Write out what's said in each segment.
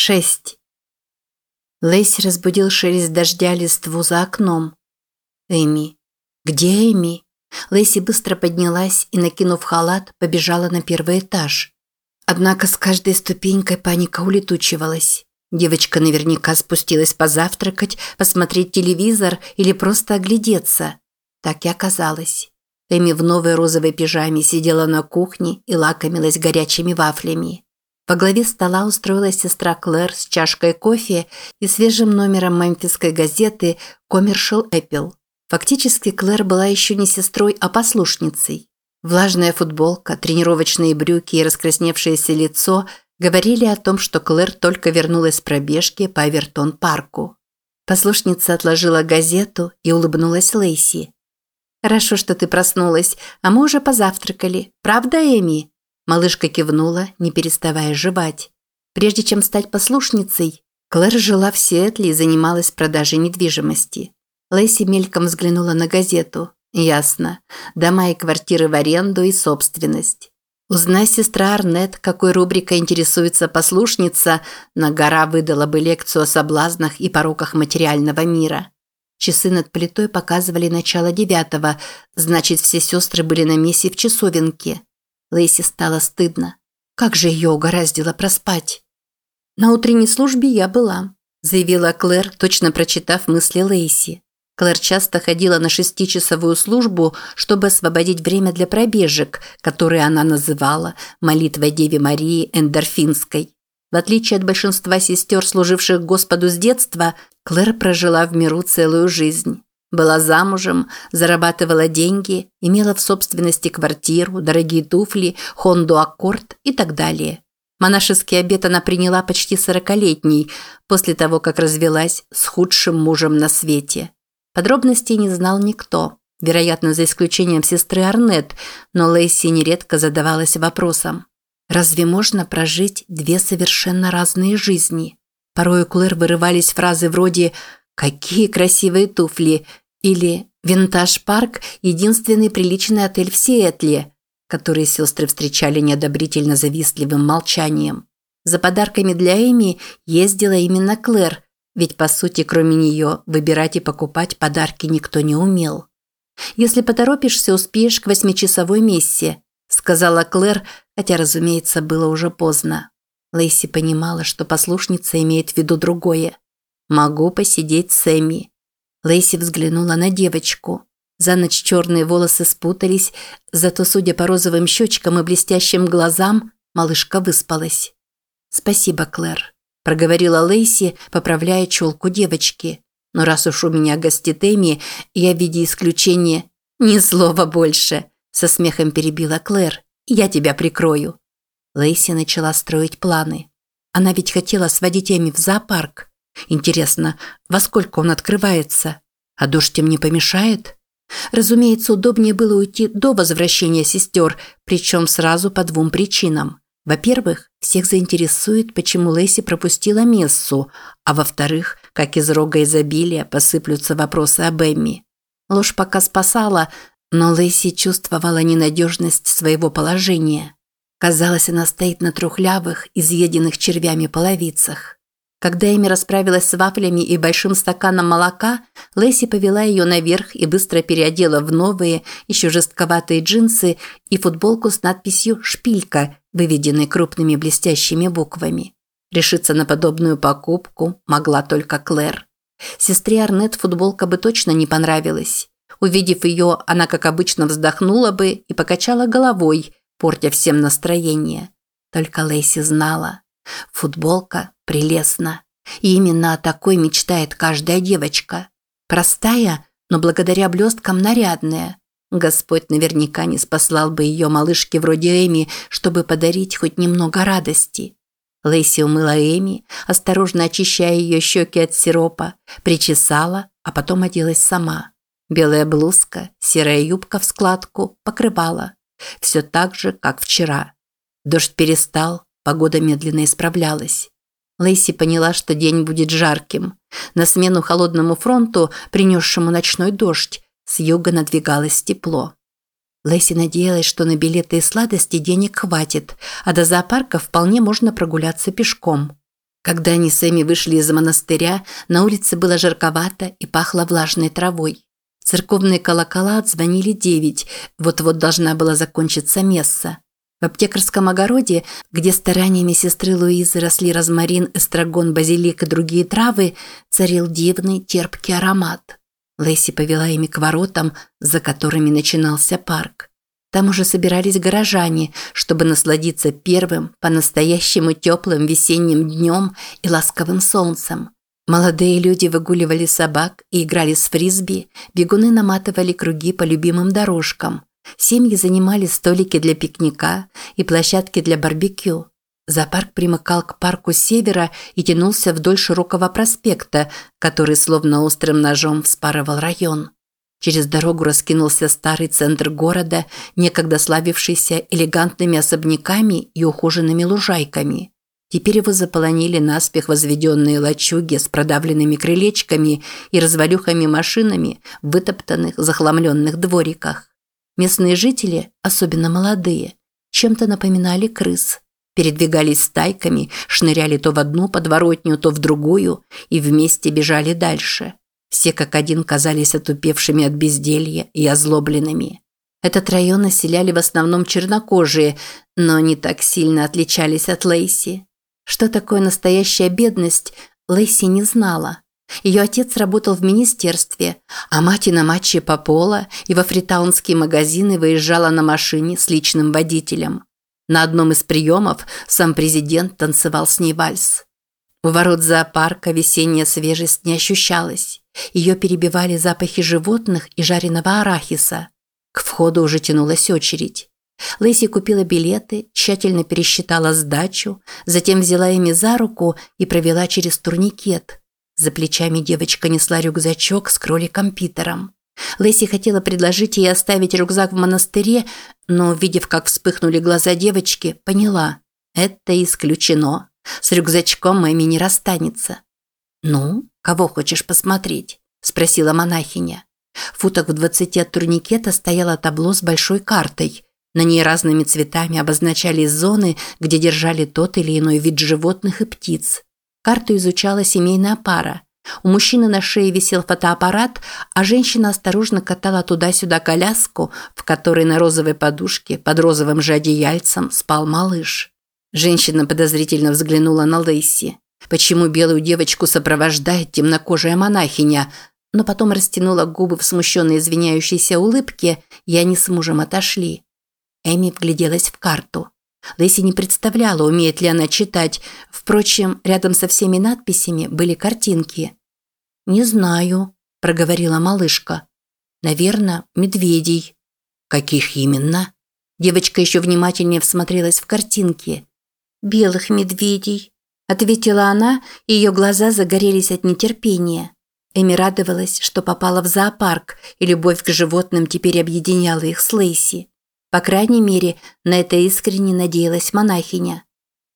Шесть. Лейси разбудил шелест дождя листву за окном. Эми. Где Эми? Лейси быстро поднялась и, накинув халат, побежала на первый этаж. Однако с каждой ступенькой паника улетучивалась. Девочка наверняка спустилась позавтракать, посмотреть телевизор или просто оглядеться. Так и оказалось. Эми в новой розовой пижаме сидела на кухне и лакомилась горячими вафлями. Во главе стола устроилась сестра Клэр с чашкой кофе и свежим номером мемфисской газеты «Commercial Apple». Фактически Клэр была еще не сестрой, а послушницей. Влажная футболка, тренировочные брюки и раскрасневшееся лицо говорили о том, что Клэр только вернулась с пробежки по Авертон-парку. Послушница отложила газету и улыбнулась Лейси. «Хорошо, что ты проснулась, а мы уже позавтракали. Правда, Эми?» Малышка кивнула, не переставая жевать. Прежде чем стать послушницей, Клэр жила в Сиэтле и занималась продажей недвижимости. Лейси мельком взглянула на газету. Ясно. Дома и квартиры в аренду и собственность. Узнай, сестра Арнет, какой рубрикой интересуется послушница, на гора выдала бы лекцию о соблазнах и пороках материального мира. Часы над плитой показывали начало девятого, значит, все сестры были на месте в часовенке. Лейси стало стыдно. Как же ее угораздило проспать? «На утренней службе я была», – заявила Клэр, точно прочитав мысли Лейси. Клэр часто ходила на шестичасовую службу, чтобы освободить время для пробежек, которые она называла «молитвой Деве Марии Эндорфинской». В отличие от большинства сестер, служивших Господу с детства, Клэр прожила в миру целую жизнь. Была замужем, зарабатывала деньги, имела в собственности квартиру, дорогие туфли, Хонду Аккорд и так далее. Монашеский обет она приняла почти сорокалетней, после того, как развелась с худшим мужем на свете. Подробностей не знал никто, вероятно, за исключением сестры Арнет, но Лейси нередко задавалась вопросом. Разве можно прожить две совершенно разные жизни? Порой у Клэр вырывались фразы вроде «Какие красивые туфли!» или «Винтаж Парк – единственный приличный отель в Сиэтле», который сестры встречали неодобрительно завистливым молчанием. За подарками для Эми ездила именно Клэр, ведь, по сути, кроме нее, выбирать и покупать подарки никто не умел. «Если поторопишься, успеешь к восьмичасовой мессе», – сказала Клэр, хотя, разумеется, было уже поздно. Лейси понимала, что послушница имеет в виду другое. «Могу посидеть с Эми». Лейси взглянула на девочку. За ночь черные волосы спутались, зато, судя по розовым щечкам и блестящим глазам, малышка выспалась. «Спасибо, Клэр», проговорила Лейси, поправляя челку девочки. Но раз уж у меня гостит Эми, я в виде исключения ни слова больше, со смехом перебила Клэр. Я тебя прикрою. Лейси начала строить планы. Она ведь хотела сводить Эми в зоопарк. Интересно, во сколько он открывается? А дождь им не помешает? Разумеется, удобнее было уйти до возвращения сестер, причем сразу по двум причинам. Во-первых, всех заинтересует, почему Лэйси пропустила мессу, а во-вторых, как из рога изобилия посыплются вопросы об Эмми. Ложь пока спасала, но Лэйси чувствовала ненадежность своего положения. Казалось, она стоит на трухлявых, изъеденных червями половицах. Когда Эми расправилась с вафлями и большим стаканом молока, Лэйси повела ее наверх и быстро переодела в новые, еще жестковатые джинсы и футболку с надписью «Шпилька», выведенной крупными блестящими буквами. Решиться на подобную покупку могла только Клэр. Сестре Арнет футболка бы точно не понравилась. Увидев ее, она, как обычно, вздохнула бы и покачала головой, портя всем настроение. Только Лэйси знала. Футболка прелестна. И именно о такой мечтает каждая девочка. Простая, но благодаря блесткам нарядная. Господь наверняка не спаслал бы ее малышке вроде Эми, чтобы подарить хоть немного радости. Лэйси умыла Эми, осторожно очищая ее щеки от сиропа, причесала, а потом оделась сама. Белая блузка, серая юбка в складку, покрывала. Все так же, как вчера. Дождь перестал, Погода медленно исправлялась. Лейси поняла, что день будет жарким. На смену холодному фронту, принесшему ночной дождь, с юга надвигалось тепло. Лэйси надеялась, что на билеты и сладости денег хватит, а до зоопарка вполне можно прогуляться пешком. Когда они с Эми вышли из монастыря, на улице было жарковато и пахло влажной травой. Церковные колокола отзвонили девять, вот-вот должна была закончиться месса. В аптекарском огороде, где стараниями сестры Луизы росли розмарин, эстрагон, базилик и другие травы, царил дивный терпкий аромат. Лэйси повела ими к воротам, за которыми начинался парк. Там уже собирались горожане, чтобы насладиться первым, по-настоящему теплым весенним днем и ласковым солнцем. Молодые люди выгуливали собак и играли с фрисби, бегуны наматывали круги по любимым дорожкам – Семьи занимали столики для пикника и площадки для барбекю. Зоопарк примыкал к парку севера и тянулся вдоль широкого проспекта, который словно острым ножом вспарывал район. Через дорогу раскинулся старый центр города, некогда славившийся элегантными особняками и ухоженными лужайками. Теперь его заполонили наспех возведенные лачуги с продавленными крылечками и развалюхами машинами в вытоптанных, захламленных двориках. Местные жители, особенно молодые, чем-то напоминали крыс. Передвигались стайками, шныряли то в одну подворотню, то в другую и вместе бежали дальше. Все как один казались отупевшими от безделья и озлобленными. Этот район населяли в основном чернокожие, но не так сильно отличались от Лейси. Что такое настоящая бедность, Лейси не знала. Ее отец работал в министерстве, а мать и на матче по поло и во фритаунские магазины выезжала на машине с личным водителем. На одном из приемов сам президент танцевал с ней вальс. У ворот зоопарка весенняя свежесть не ощущалась. Ее перебивали запахи животных и жареного арахиса. К входу уже тянулась очередь. Лэйси купила билеты, тщательно пересчитала сдачу, затем взяла ими за руку и провела через турникет – за плечами девочка несла рюкзачок с кроликом Питером. Лэйси хотела предложить ей оставить рюкзак в монастыре, но, увидев, как вспыхнули глаза девочки, поняла – это исключено. С рюкзачком Эми не расстанется. «Ну, кого хочешь посмотреть?» – спросила монахиня. В футах в двадцати от турникета стояло табло с большой картой. На ней разными цветами обозначались зоны, где держали тот или иной вид животных и птиц. Карту изучала семейная пара. У мужчины на шее висел фотоаппарат, а женщина осторожно катала туда-сюда коляску, в которой на розовой подушке под розовым же одеяльцем спал малыш. Женщина подозрительно взглянула на Лейси. Почему белую девочку сопровождает темнокожая монахиня? Но потом растянула губы в смущенной извиняющейся улыбке, и они с мужем отошли. Эми вгляделась в карту. Лэйси не представляла, умеет ли она читать. Впрочем, рядом со всеми надписями были картинки. «Не знаю», – проговорила малышка. «Наверное, медведей». «Каких именно?» Девочка еще внимательнее всмотрелась в картинки. «Белых медведей», – ответила она, и ее глаза загорелись от нетерпения. Эми радовалась, что попала в зоопарк, и любовь к животным теперь объединяла их с Лейси. По крайней мере, на это искренне надеялась монахиня.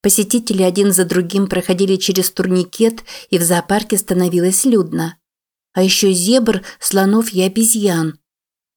Посетители один за другим проходили через турникет, и в зоопарке становилось людно. А еще зебр, слонов и обезьян.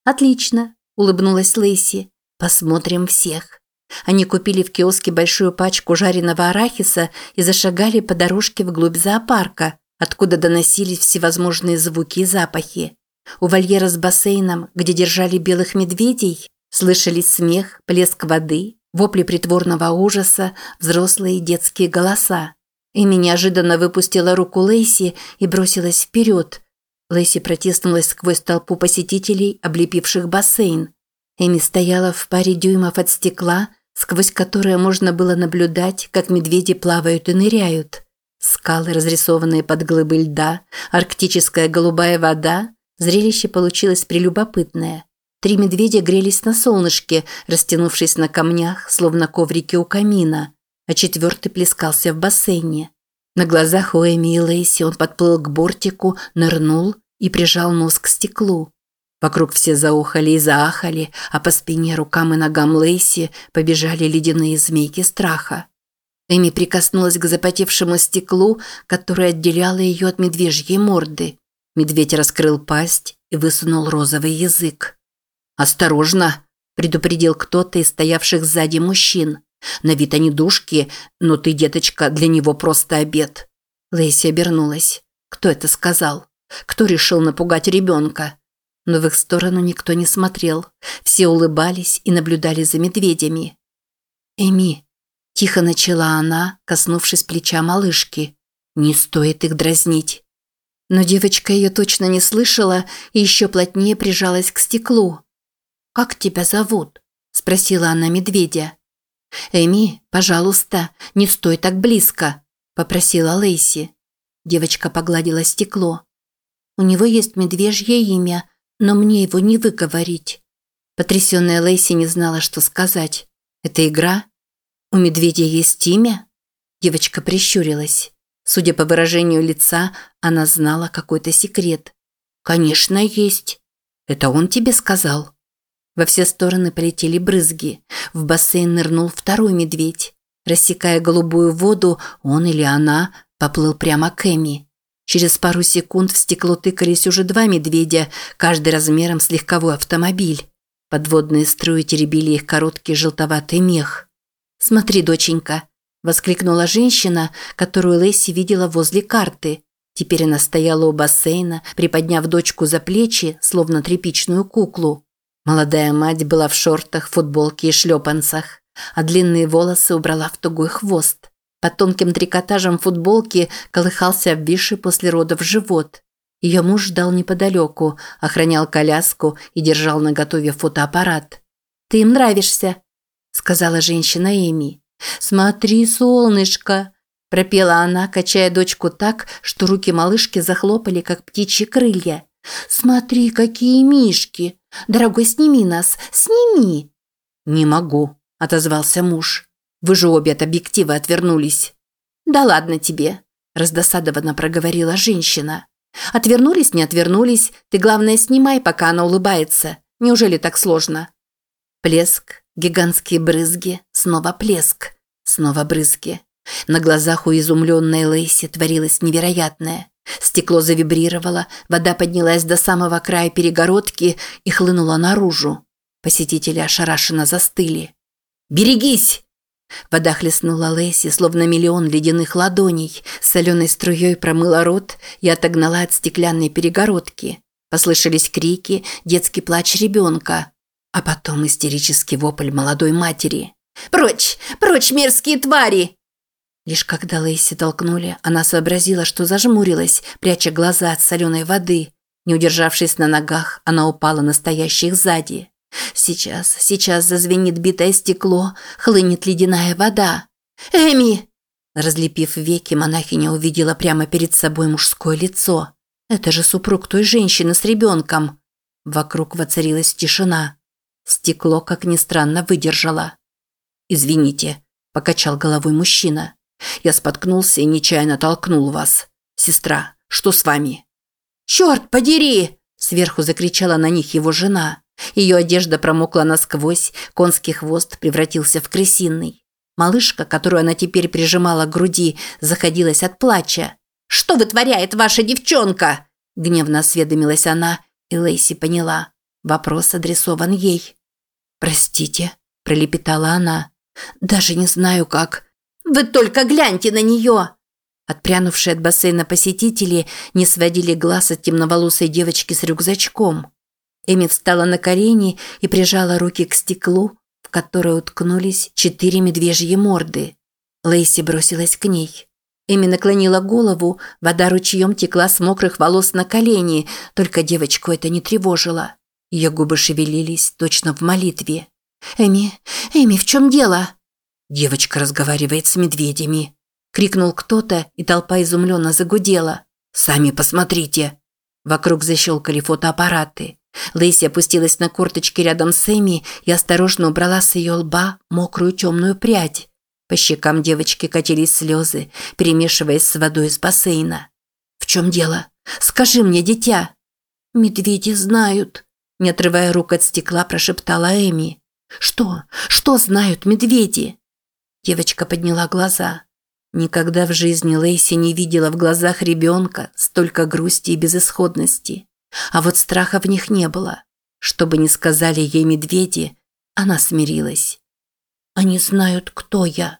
«Отлично», – улыбнулась Лейси. «Посмотрим всех». Они купили в киоске большую пачку жареного арахиса и зашагали по дорожке вглубь зоопарка, откуда доносились всевозможные звуки и запахи. У вольера с бассейном, где держали белых медведей, Слышались смех, плеск воды, вопли притворного ужаса, взрослые и детские голоса. Эми неожиданно выпустила руку Лейси и бросилась вперед. Лейси протиснулась сквозь толпу посетителей, облепивших бассейн. Эми стояла в паре дюймов от стекла, сквозь которое можно было наблюдать, как медведи плавают и ныряют. Скалы, разрисованные под глыбы льда, арктическая голубая вода. Зрелище получилось прелюбопытное – Три медведя грелись на солнышке, растянувшись на камнях, словно коврики у камина, а четвертый плескался в бассейне. На глазах у Эми и Лейси он подплыл к бортику, нырнул и прижал нос к стеклу. Вокруг все заухали и заахали, а по спине, рукам и ногам Лейси побежали ледяные змейки страха. Эми прикоснулась к запотевшему стеклу, которое отделяло ее от медвежьей морды. Медведь раскрыл пасть и высунул розовый язык. «Осторожно!» – предупредил кто-то из стоявших сзади мужчин. На вид они душки, но ты, деточка, для него просто обед». Лейси обернулась. Кто это сказал? Кто решил напугать ребенка? Но в их сторону никто не смотрел. Все улыбались и наблюдали за медведями. «Эми», – тихо начала она, коснувшись плеча малышки. «Не стоит их дразнить». Но девочка ее точно не слышала и еще плотнее прижалась к стеклу. «Как тебя зовут?» – спросила она медведя. «Эми, пожалуйста, не стой так близко», – попросила Лейси. Девочка погладила стекло. «У него есть медвежье имя, но мне его не выговорить». Потрясенная Лейси не знала, что сказать. «Это игра? У медведя есть имя?» Девочка прищурилась. Судя по выражению лица, она знала какой-то секрет. «Конечно, есть. Это он тебе сказал?» Во все стороны полетели брызги. В бассейн нырнул второй медведь. Рассекая голубую воду, он или она поплыл прямо к Эми. Через пару секунд в стекло тыкались уже два медведя, каждый размером с легковой автомобиль. Подводные струи теребили их короткий желтоватый мех. «Смотри, доченька!» – воскликнула женщина, которую Лесси видела возле карты. Теперь она стояла у бассейна, приподняв дочку за плечи, словно тряпичную куклу. Молодая мать была в шортах, футболке и шлепанцах, а длинные волосы убрала в тугой хвост. Под тонким трикотажем футболки колыхался обвисший после родов живот. Ее муж ждал неподалеку, охранял коляску и держал наготове фотоаппарат. «Ты им нравишься», – сказала женщина Эми. «Смотри, солнышко», – пропела она, качая дочку так, что руки малышки захлопали, как птичьи крылья. «Смотри, какие мишки! Дорогой, сними нас! Сними!» «Не могу», – отозвался муж. «Вы же обе от объектива отвернулись». «Да ладно тебе», – раздосадованно проговорила женщина. «Отвернулись, не отвернулись. Ты, главное, снимай, пока она улыбается. Неужели так сложно?» Плеск, гигантские брызги, снова плеск, снова брызги. На глазах у изумленной Лейси творилось невероятное. Стекло завибрировало, вода поднялась до самого края перегородки и хлынула наружу. Посетители ошарашенно застыли. «Берегись!» Вода хлестнула Лэйси, словно миллион ледяных ладоней, соленой струей промыла рот и отогнала от стеклянной перегородки. Послышались крики, детский плач ребенка, а потом истерический вопль молодой матери. «Прочь! Прочь, мерзкие твари!» Лишь когда Лейси толкнули, она сообразила, что зажмурилась, пряча глаза от соленой воды. Не удержавшись на ногах, она упала на стоящих сзади. Сейчас, сейчас зазвенит битое стекло, хлынет ледяная вода. «Эми!» Разлепив веки, монахиня увидела прямо перед собой мужское лицо. Это же супруг той женщины с ребенком. Вокруг воцарилась тишина. Стекло, как ни странно, выдержало. «Извините», – покачал головой мужчина. Я споткнулся и нечаянно толкнул вас. Сестра, что с вами?» «Черт подери!» – сверху закричала на них его жена. Ее одежда промокла насквозь, конский хвост превратился в крысиный. Малышка, которую она теперь прижимала к груди, заходилась от плача. «Что вытворяет ваша девчонка?» – гневно осведомилась она, и Лейси поняла. Вопрос адресован ей. «Простите», – пролепетала она. «Даже не знаю, как...» Вы только гляньте на нее!» Отпрянувшие от бассейна посетители не сводили глаз от темноволосой девочки с рюкзачком. Эми встала на колени и прижала руки к стеклу, в которое уткнулись четыре медвежьи морды. Лейси бросилась к ней. Эми наклонила голову, вода ручьем текла с мокрых волос на колени, только девочку это не тревожило. Ее губы шевелились, точно в молитве. «Эми, Эми, в чем дело?» «Девочка разговаривает с медведями!» – крикнул кто-то, и толпа изумленно загудела. «Сами посмотрите!» Вокруг защелкали фотоаппараты. Лейси опустилась на корточки рядом с Эми и осторожно убрала с ее лба мокрую темную прядь. По щекам девочки катились слезы, перемешиваясь с водой из бассейна. «В чем дело? Скажи мне, дитя!» «Медведи знают», – не отрывая рук от стекла, прошептала Эми. «Что? Что знают медведи?» Девочка подняла глаза. Никогда в жизни Лейси не видела в глазах ребенка столько грусти и безысходности. А вот страха в них не было. Что бы ни сказали ей медведи, она смирилась. Они знают, кто я.